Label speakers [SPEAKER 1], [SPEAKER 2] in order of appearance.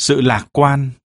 [SPEAKER 1] sự lạc quan.